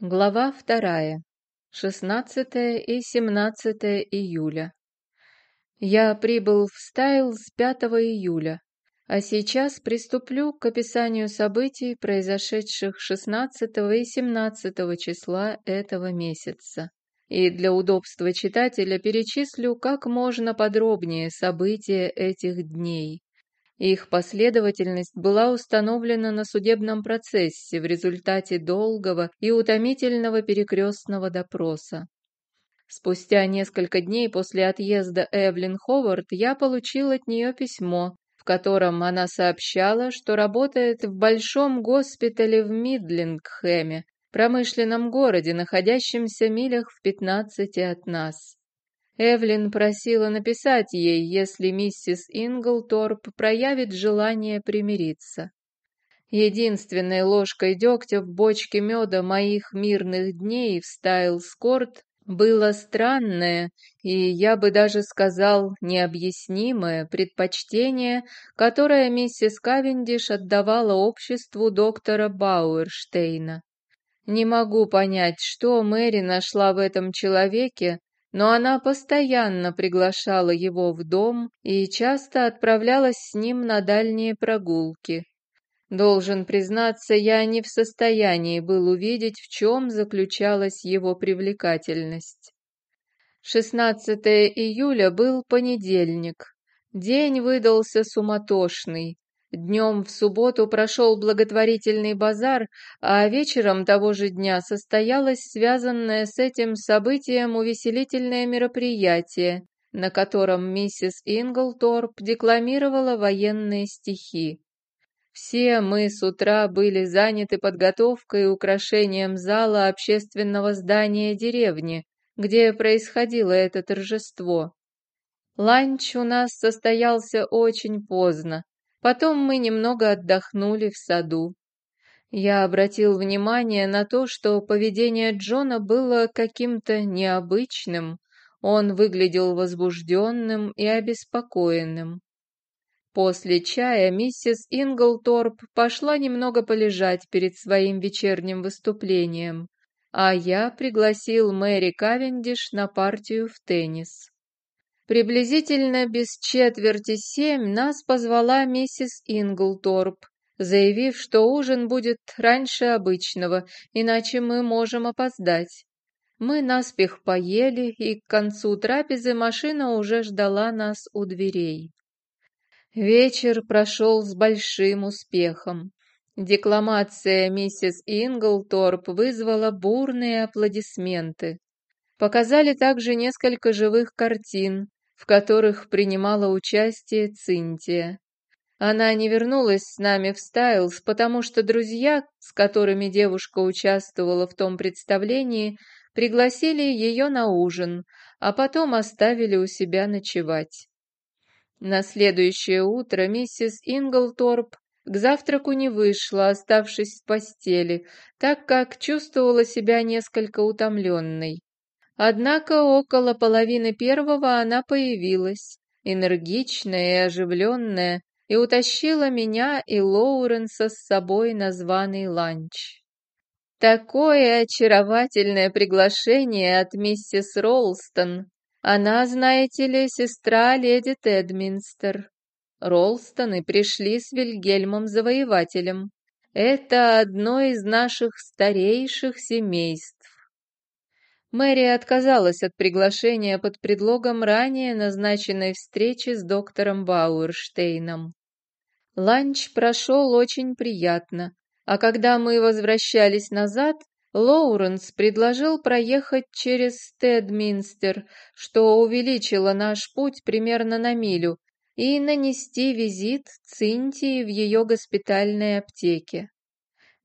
Глава вторая. 16 и 17 июля. Я прибыл в Стайлз 5 июля, а сейчас приступлю к описанию событий, произошедших 16 и 17 числа этого месяца. И для удобства читателя перечислю как можно подробнее события этих дней. Их последовательность была установлена на судебном процессе в результате долгого и утомительного перекрестного допроса. Спустя несколько дней после отъезда Эвлин Ховард я получил от нее письмо, в котором она сообщала, что работает в большом госпитале в Мидлингхэме, промышленном городе, находящемся милях в пятнадцати от нас. Эвлин просила написать ей, если миссис Инглторп проявит желание примириться. Единственной ложкой дегтя в бочке меда моих мирных дней в Стайлскорт было странное и, я бы даже сказал, необъяснимое предпочтение, которое миссис Кавендиш отдавала обществу доктора Бауэрштейна. Не могу понять, что Мэри нашла в этом человеке, но она постоянно приглашала его в дом и часто отправлялась с ним на дальние прогулки. Должен признаться, я не в состоянии был увидеть, в чем заключалась его привлекательность. 16 июля был понедельник. День выдался суматошный. Днем в субботу прошел благотворительный базар, а вечером того же дня состоялось связанное с этим событием увеселительное мероприятие, на котором миссис Инглторп декламировала военные стихи. Все мы с утра были заняты подготовкой и украшением зала общественного здания деревни, где происходило это торжество. Ланч у нас состоялся очень поздно, Потом мы немного отдохнули в саду. Я обратил внимание на то, что поведение Джона было каким-то необычным. Он выглядел возбужденным и обеспокоенным. После чая миссис Инглторп пошла немного полежать перед своим вечерним выступлением, а я пригласил Мэри Кавендиш на партию в теннис. Приблизительно без четверти семь нас позвала миссис Инглторп, заявив, что ужин будет раньше обычного, иначе мы можем опоздать. Мы наспех поели, и к концу трапезы машина уже ждала нас у дверей. Вечер прошел с большим успехом. Декламация миссис Инглторп вызвала бурные аплодисменты. Показали также несколько живых картин, в которых принимала участие Цинтия. Она не вернулась с нами в Стайлз, потому что друзья, с которыми девушка участвовала в том представлении, пригласили ее на ужин, а потом оставили у себя ночевать. На следующее утро миссис Инглторп к завтраку не вышла, оставшись в постели, так как чувствовала себя несколько утомленной. Однако около половины первого она появилась, энергичная и оживленная, и утащила меня и Лоуренса с собой на званый ланч. Такое очаровательное приглашение от миссис Ролстон. Она, знаете ли, сестра леди Тедминстер. Ролстоны пришли с Вильгельмом Завоевателем. Это одно из наших старейших семейств. Мэри отказалась от приглашения под предлогом ранее назначенной встречи с доктором Бауэрштейном. Ланч прошел очень приятно, а когда мы возвращались назад, Лоуренс предложил проехать через Стедминстер, что увеличило наш путь примерно на милю, и нанести визит Цинтии в ее госпитальной аптеке.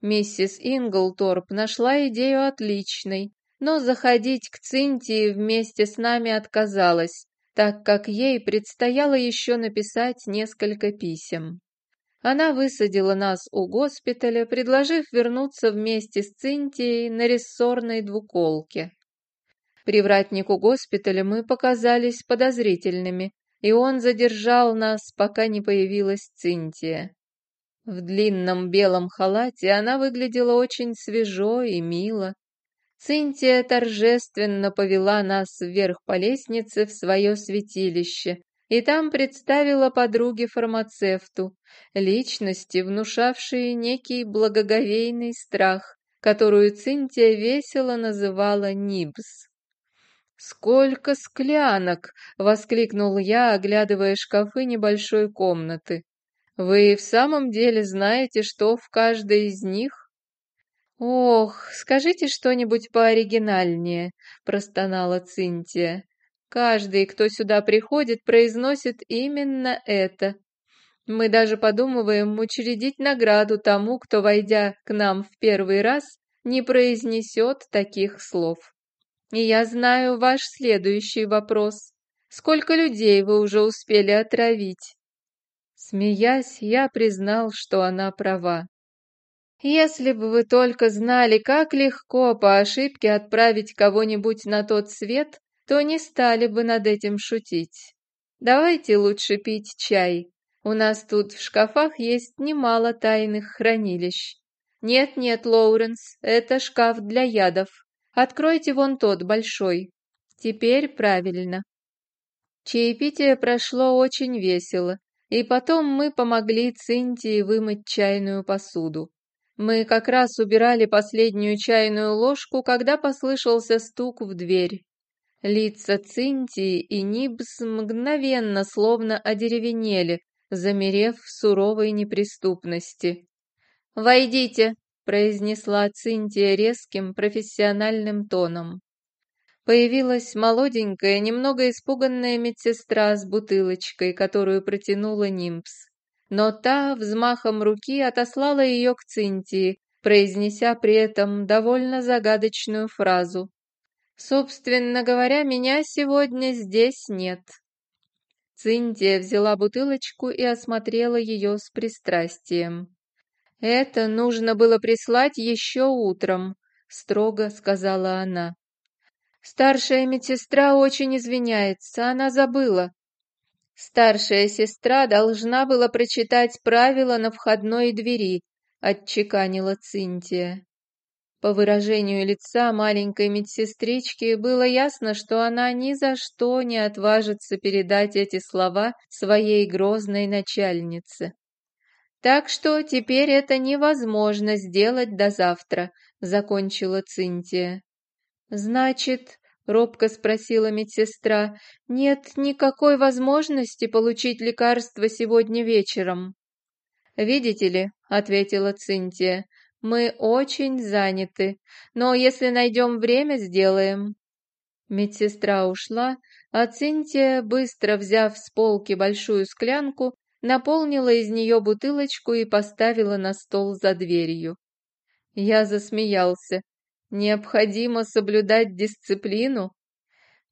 Миссис Инглторп нашла идею отличной, но заходить к Цинтии вместе с нами отказалась, так как ей предстояло еще написать несколько писем. Она высадила нас у госпиталя, предложив вернуться вместе с Цинтией на рессорной двуколке. Привратнику госпиталя мы показались подозрительными, и он задержал нас, пока не появилась Цинтия. В длинном белом халате она выглядела очень свежо и мило, Цинтия торжественно повела нас вверх по лестнице в свое святилище, и там представила подруге-фармацевту, личности, внушавшие некий благоговейный страх, которую Цинтия весело называла Нибс. «Сколько склянок!» — воскликнул я, оглядывая шкафы небольшой комнаты. «Вы в самом деле знаете, что в каждой из них?» «Ох, скажите что-нибудь пооригинальнее», — простонала Цинтия. «Каждый, кто сюда приходит, произносит именно это. Мы даже подумываем учредить награду тому, кто, войдя к нам в первый раз, не произнесет таких слов». И я знаю ваш следующий вопрос. Сколько людей вы уже успели отравить? Смеясь, я признал, что она права. Если бы вы только знали, как легко по ошибке отправить кого-нибудь на тот свет, то не стали бы над этим шутить. Давайте лучше пить чай. У нас тут в шкафах есть немало тайных хранилищ. Нет-нет, Лоуренс, это шкаф для ядов. Откройте вон тот, большой. Теперь правильно. Чаепитие прошло очень весело, и потом мы помогли Цинтии вымыть чайную посуду. Мы как раз убирали последнюю чайную ложку, когда послышался стук в дверь. Лица Цинтии и Нибс мгновенно словно одеревенели, замерев в суровой неприступности. «Войдите!» произнесла Цинтия резким профессиональным тоном. Появилась молоденькая, немного испуганная медсестра с бутылочкой, которую протянула Нимпс. Но та взмахом руки отослала ее к Цинтии, произнеся при этом довольно загадочную фразу. «Собственно говоря, меня сегодня здесь нет». Цинтия взяла бутылочку и осмотрела ее с пристрастием. «Это нужно было прислать еще утром», — строго сказала она. «Старшая медсестра очень извиняется, она забыла». «Старшая сестра должна была прочитать правила на входной двери», — отчеканила Цинтия. По выражению лица маленькой медсестрички было ясно, что она ни за что не отважится передать эти слова своей грозной начальнице. Так что теперь это невозможно сделать до завтра, закончила Цинтия. Значит, робко спросила медсестра, нет никакой возможности получить лекарство сегодня вечером. Видите ли, ответила Цинтия, мы очень заняты, но если найдем время, сделаем. Медсестра ушла, а Цинтия, быстро взяв с полки большую склянку, наполнила из нее бутылочку и поставила на стол за дверью. Я засмеялся. Необходимо соблюдать дисциплину?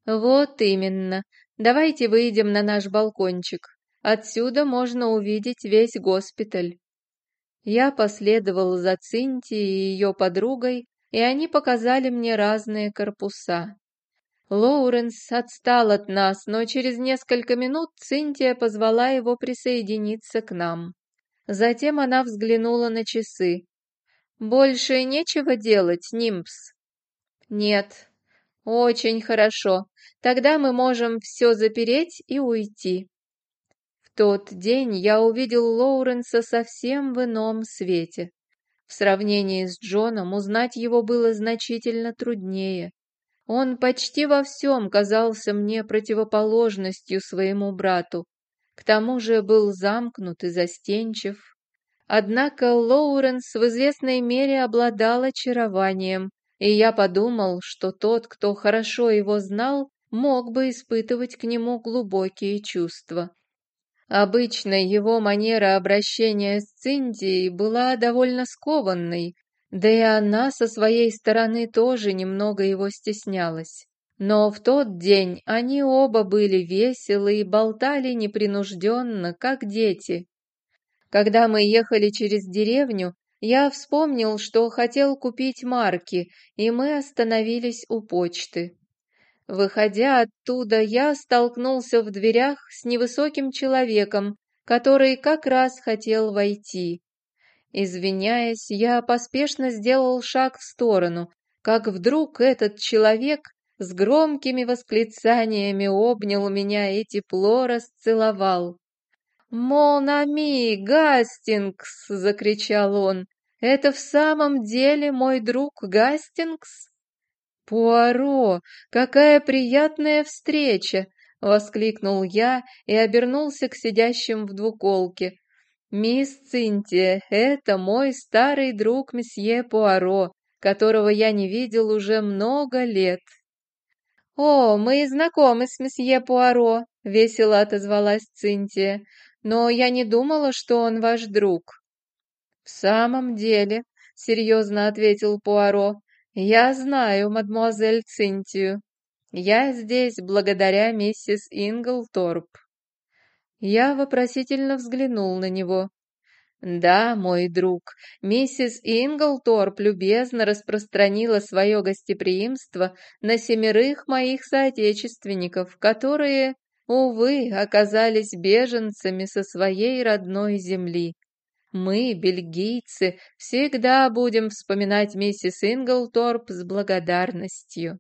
Вот именно. Давайте выйдем на наш балкончик. Отсюда можно увидеть весь госпиталь. Я последовал за Цинти и ее подругой, и они показали мне разные корпуса. Лоуренс отстал от нас, но через несколько минут Цинтия позвала его присоединиться к нам. Затем она взглянула на часы. «Больше нечего делать, Нимпс?» «Нет». «Очень хорошо. Тогда мы можем все запереть и уйти». В тот день я увидел Лоуренса совсем в ином свете. В сравнении с Джоном узнать его было значительно труднее. Он почти во всем казался мне противоположностью своему брату. К тому же был замкнут и застенчив. Однако Лоуренс в известной мере обладал очарованием, и я подумал, что тот, кто хорошо его знал, мог бы испытывать к нему глубокие чувства. Обычно его манера обращения с Циндией была довольно скованной, да и она со своей стороны тоже немного его стеснялась. Но в тот день они оба были веселы и болтали непринужденно, как дети. Когда мы ехали через деревню, я вспомнил, что хотел купить марки, и мы остановились у почты. Выходя оттуда, я столкнулся в дверях с невысоким человеком, который как раз хотел войти. Извиняясь, я поспешно сделал шаг в сторону, как вдруг этот человек с громкими восклицаниями обнял меня и тепло расцеловал. «Мон ами, Гастингс!» — закричал он. «Это в самом деле мой друг Гастингс?» «Пуаро, какая приятная встреча!» — воскликнул я и обернулся к сидящим в двуколке. «Мисс Цинтия, это мой старый друг месье Пуаро, которого я не видел уже много лет». «О, мы знакомы с месье Пуаро», — весело отозвалась Цинтия, «но я не думала, что он ваш друг». «В самом деле», — серьезно ответил Пуаро, «я знаю мадемуазель Цинтию. Я здесь благодаря миссис Инглторп». Я вопросительно взглянул на него. Да, мой друг, миссис Инглторп любезно распространила свое гостеприимство на семерых моих соотечественников, которые, увы, оказались беженцами со своей родной земли. Мы, бельгийцы, всегда будем вспоминать миссис Инглторп с благодарностью.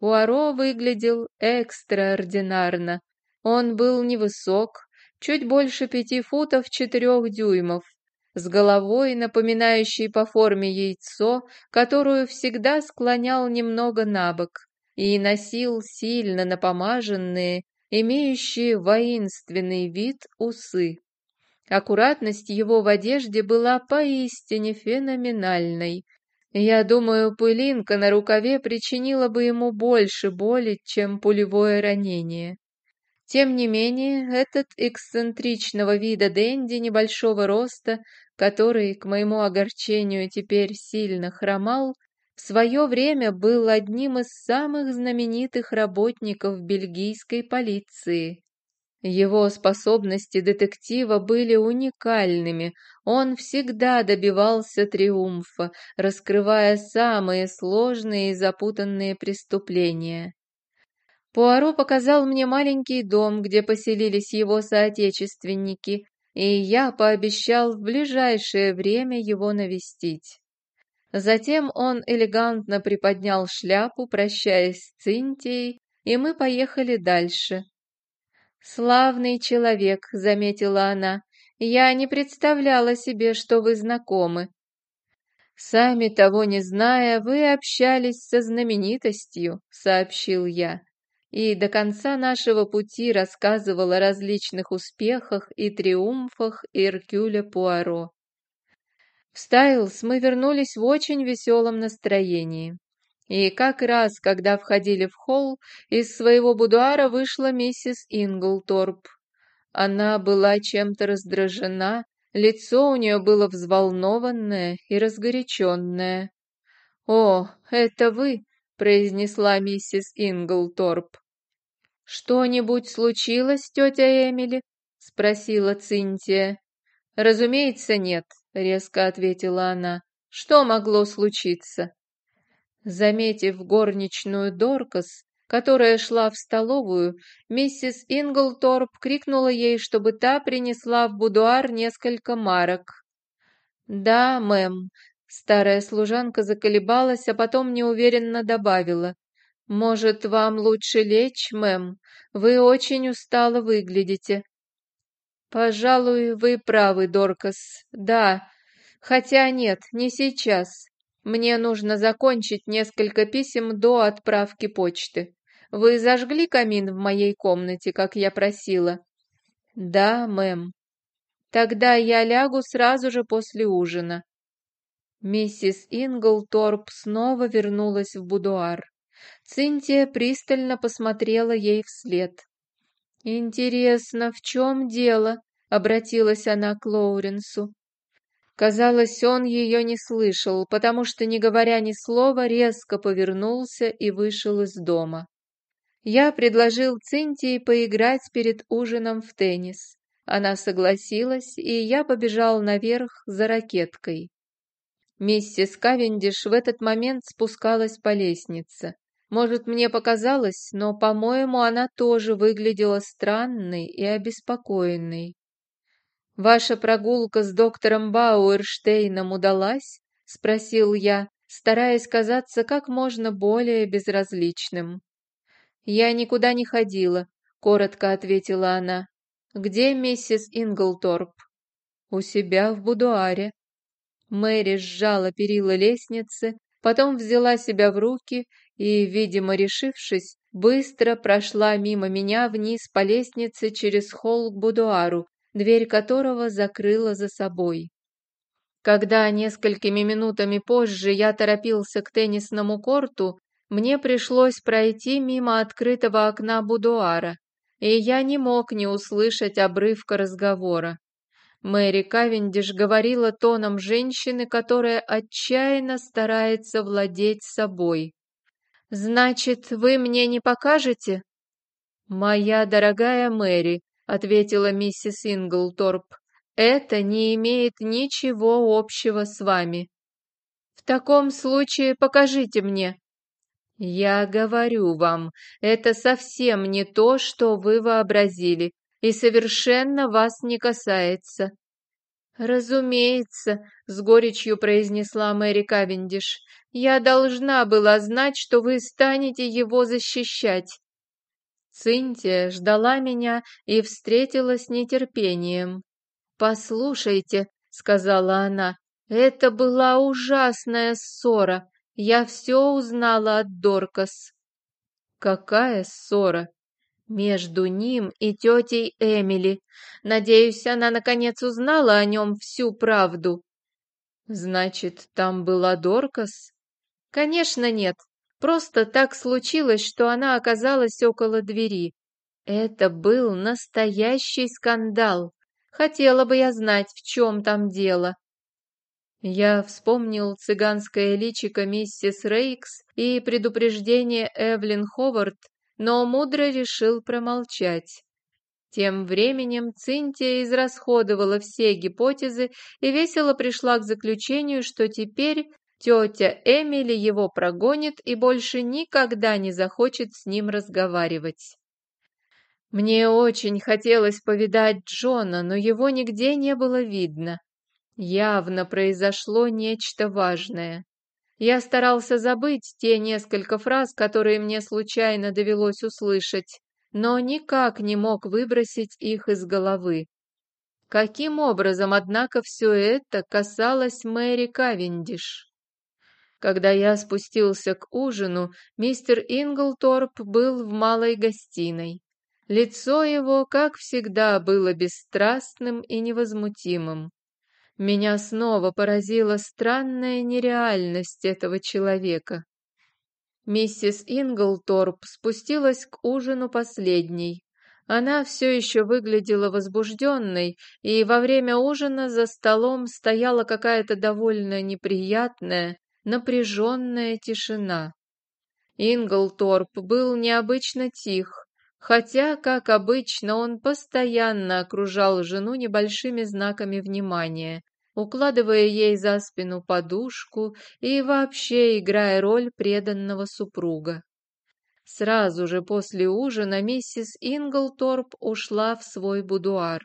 Пуаро выглядел экстраординарно. Он был невысок, чуть больше пяти футов четырех дюймов, с головой, напоминающей по форме яйцо, которую всегда склонял немного на бок, и носил сильно напомаженные, имеющие воинственный вид усы. Аккуратность его в одежде была поистине феноменальной. Я думаю, пылинка на рукаве причинила бы ему больше боли, чем пулевое ранение. Тем не менее, этот эксцентричного вида Дэнди небольшого роста, который, к моему огорчению, теперь сильно хромал, в свое время был одним из самых знаменитых работников бельгийской полиции. Его способности детектива были уникальными, он всегда добивался триумфа, раскрывая самые сложные и запутанные преступления. Пуаро показал мне маленький дом, где поселились его соотечественники, и я пообещал в ближайшее время его навестить. Затем он элегантно приподнял шляпу, прощаясь с Цинтией, и мы поехали дальше. «Славный человек», — заметила она, — «я не представляла себе, что вы знакомы». «Сами того не зная, вы общались со знаменитостью», — сообщил я и до конца нашего пути рассказывал о различных успехах и триумфах Иркюля Пуаро. В Стайлс мы вернулись в очень веселом настроении. И как раз, когда входили в холл, из своего будуара вышла миссис Инглторп. Она была чем-то раздражена, лицо у нее было взволнованное и разгоряченное. «О, это вы!» — произнесла миссис Инглторп. «Что-нибудь случилось, тетя Эмили?» — спросила Цинтия. «Разумеется, нет», — резко ответила она. «Что могло случиться?» Заметив горничную Доркас, которая шла в столовую, миссис Инглторп крикнула ей, чтобы та принесла в будуар несколько марок. «Да, мэм», Старая служанка заколебалась, а потом неуверенно добавила. «Может, вам лучше лечь, мэм? Вы очень устало выглядите». «Пожалуй, вы правы, Доркас. Да. Хотя нет, не сейчас. Мне нужно закончить несколько писем до отправки почты. Вы зажгли камин в моей комнате, как я просила?» «Да, мэм. Тогда я лягу сразу же после ужина. Миссис Инглторп снова вернулась в будуар. Цинтия пристально посмотрела ей вслед. «Интересно, в чем дело?» — обратилась она к Лоуренсу. Казалось, он ее не слышал, потому что, не говоря ни слова, резко повернулся и вышел из дома. Я предложил Цинтии поиграть перед ужином в теннис. Она согласилась, и я побежал наверх за ракеткой. Миссис Кавендиш в этот момент спускалась по лестнице. Может, мне показалось, но, по-моему, она тоже выглядела странной и обеспокоенной. «Ваша прогулка с доктором Бауэрштейном удалась?» — спросил я, стараясь казаться как можно более безразличным. «Я никуда не ходила», — коротко ответила она. «Где миссис Инглторп?» «У себя в будуаре». Мэри сжала перила лестницы, потом взяла себя в руки и, видимо, решившись, быстро прошла мимо меня вниз по лестнице через холл к будуару, дверь которого закрыла за собой. Когда несколькими минутами позже я торопился к теннисному корту, мне пришлось пройти мимо открытого окна будуара, и я не мог не услышать обрывка разговора. Мэри Кавендиш говорила тоном женщины, которая отчаянно старается владеть собой. «Значит, вы мне не покажете?» «Моя дорогая Мэри», — ответила миссис Инглторп, это не имеет ничего общего с вами. В таком случае покажите мне. Я говорю вам, это совсем не то, что вы вообразили, и совершенно вас не касается. «Разумеется», — с горечью произнесла Мэри Кавендиш, «я должна была знать, что вы станете его защищать». Цинтия ждала меня и встретила с нетерпением. «Послушайте», — сказала она, — «это была ужасная ссора. Я все узнала от Доркас». «Какая ссора?» «Между ним и тетей Эмили. Надеюсь, она наконец узнала о нем всю правду». «Значит, там была Доркас?» «Конечно нет. Просто так случилось, что она оказалась около двери. Это был настоящий скандал. Хотела бы я знать, в чем там дело. Я вспомнил цыганское личико миссис Рейкс и предупреждение Эвлин Ховард, но мудро решил промолчать. Тем временем Цинтия израсходовала все гипотезы и весело пришла к заключению, что теперь тетя Эмили его прогонит и больше никогда не захочет с ним разговаривать. Мне очень хотелось повидать Джона, но его нигде не было видно. Явно произошло нечто важное. Я старался забыть те несколько фраз, которые мне случайно довелось услышать, но никак не мог выбросить их из головы. Каким образом, однако, все это касалось Мэри Кавендиш? Когда я спустился к ужину, мистер Инглторп был в малой гостиной. Лицо его, как всегда, было бесстрастным и невозмутимым. Меня снова поразила странная нереальность этого человека. Миссис Инглторп спустилась к ужину последней. Она все еще выглядела возбужденной, и во время ужина за столом стояла какая-то довольно неприятная, напряженная тишина. Инглторп был необычно тих, Хотя, как обычно, он постоянно окружал жену небольшими знаками внимания, укладывая ей за спину подушку и вообще играя роль преданного супруга. Сразу же после ужина миссис Инглторп ушла в свой будуар.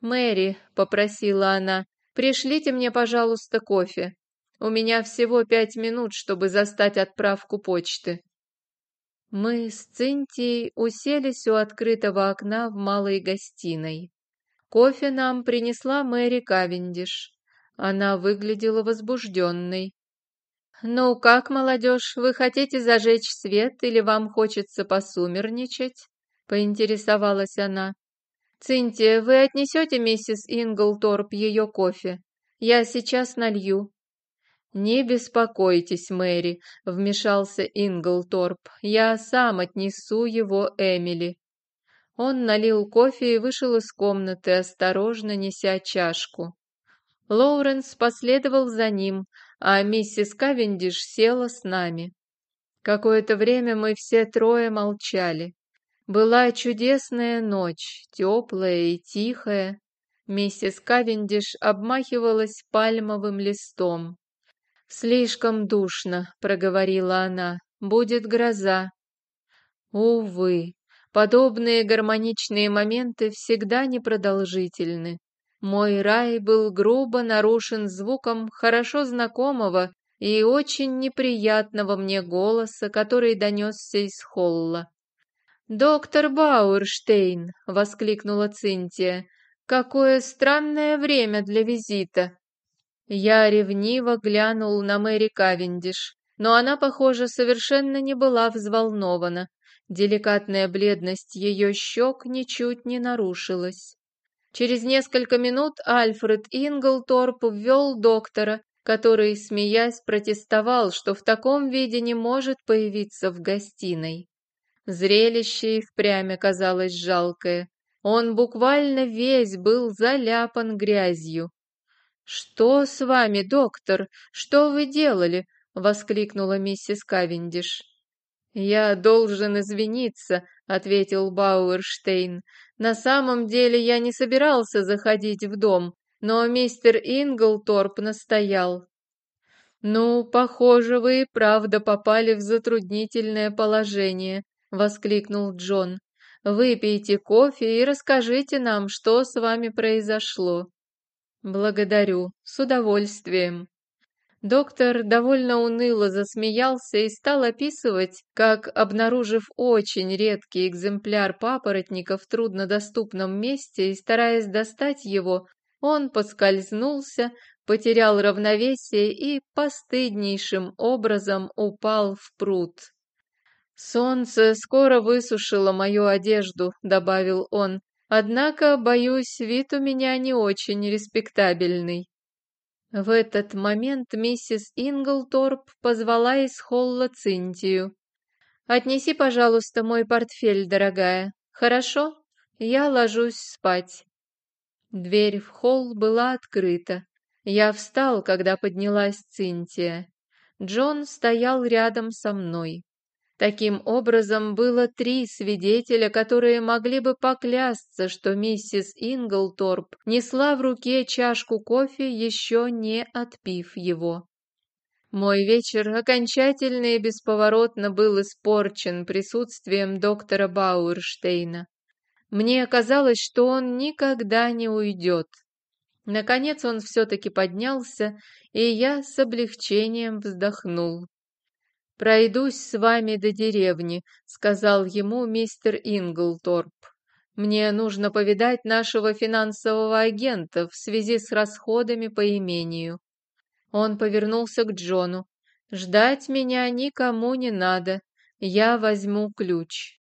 «Мэри», — попросила она, — «пришлите мне, пожалуйста, кофе. У меня всего пять минут, чтобы застать отправку почты». Мы с Цинтией уселись у открытого окна в малой гостиной. Кофе нам принесла Мэри Кавендиш. Она выглядела возбужденной. «Ну как, молодежь, вы хотите зажечь свет или вам хочется посумерничать?» — поинтересовалась она. «Цинтия, вы отнесете миссис Инглторп ее кофе? Я сейчас налью». «Не беспокойтесь, Мэри», — вмешался Инглторп. «Я сам отнесу его Эмили». Он налил кофе и вышел из комнаты, осторожно неся чашку. Лоуренс последовал за ним, а миссис Кавендиш села с нами. Какое-то время мы все трое молчали. Была чудесная ночь, теплая и тихая. Миссис Кавендиш обмахивалась пальмовым листом. «Слишком душно», — проговорила она. «Будет гроза». Увы, подобные гармоничные моменты всегда непродолжительны. Мой рай был грубо нарушен звуком хорошо знакомого и очень неприятного мне голоса, который донесся из холла. «Доктор Бауэрштейн!» — воскликнула Цинтия. «Какое странное время для визита!» Я ревниво глянул на Мэри Кавендиш, но она, похоже, совершенно не была взволнована. Деликатная бледность ее щек ничуть не нарушилась. Через несколько минут Альфред Инглторп ввел доктора, который, смеясь, протестовал, что в таком виде не может появиться в гостиной. Зрелище и впрямь оказалось жалкое. Он буквально весь был заляпан грязью. «Что с вами, доктор? Что вы делали?» — воскликнула миссис Кавендиш. «Я должен извиниться», — ответил Бауэрштейн. «На самом деле я не собирался заходить в дом, но мистер Инглторп настоял». «Ну, похоже, вы и правда попали в затруднительное положение», воскликнул Джон. «Выпейте кофе и расскажите нам, что с вами произошло». «Благодарю, с удовольствием». Доктор довольно уныло засмеялся и стал описывать, как, обнаружив очень редкий экземпляр папоротника в труднодоступном месте и стараясь достать его, он поскользнулся, потерял равновесие и постыднейшим образом упал в пруд. «Солнце скоро высушило мою одежду», — добавил он. «Однако, боюсь, вид у меня не очень респектабельный». В этот момент миссис Инглторп позвала из холла Цинтию. «Отнеси, пожалуйста, мой портфель, дорогая. Хорошо? Я ложусь спать». Дверь в холл была открыта. Я встал, когда поднялась Цинтия. Джон стоял рядом со мной. Таким образом, было три свидетеля, которые могли бы поклясться, что миссис Инглторп несла в руке чашку кофе, еще не отпив его. Мой вечер окончательно и бесповоротно был испорчен присутствием доктора Бауэрштейна. Мне казалось, что он никогда не уйдет. Наконец он все-таки поднялся, и я с облегчением вздохнул. «Пройдусь с вами до деревни», — сказал ему мистер Инглторп. «Мне нужно повидать нашего финансового агента в связи с расходами по имению». Он повернулся к Джону. «Ждать меня никому не надо. Я возьму ключ».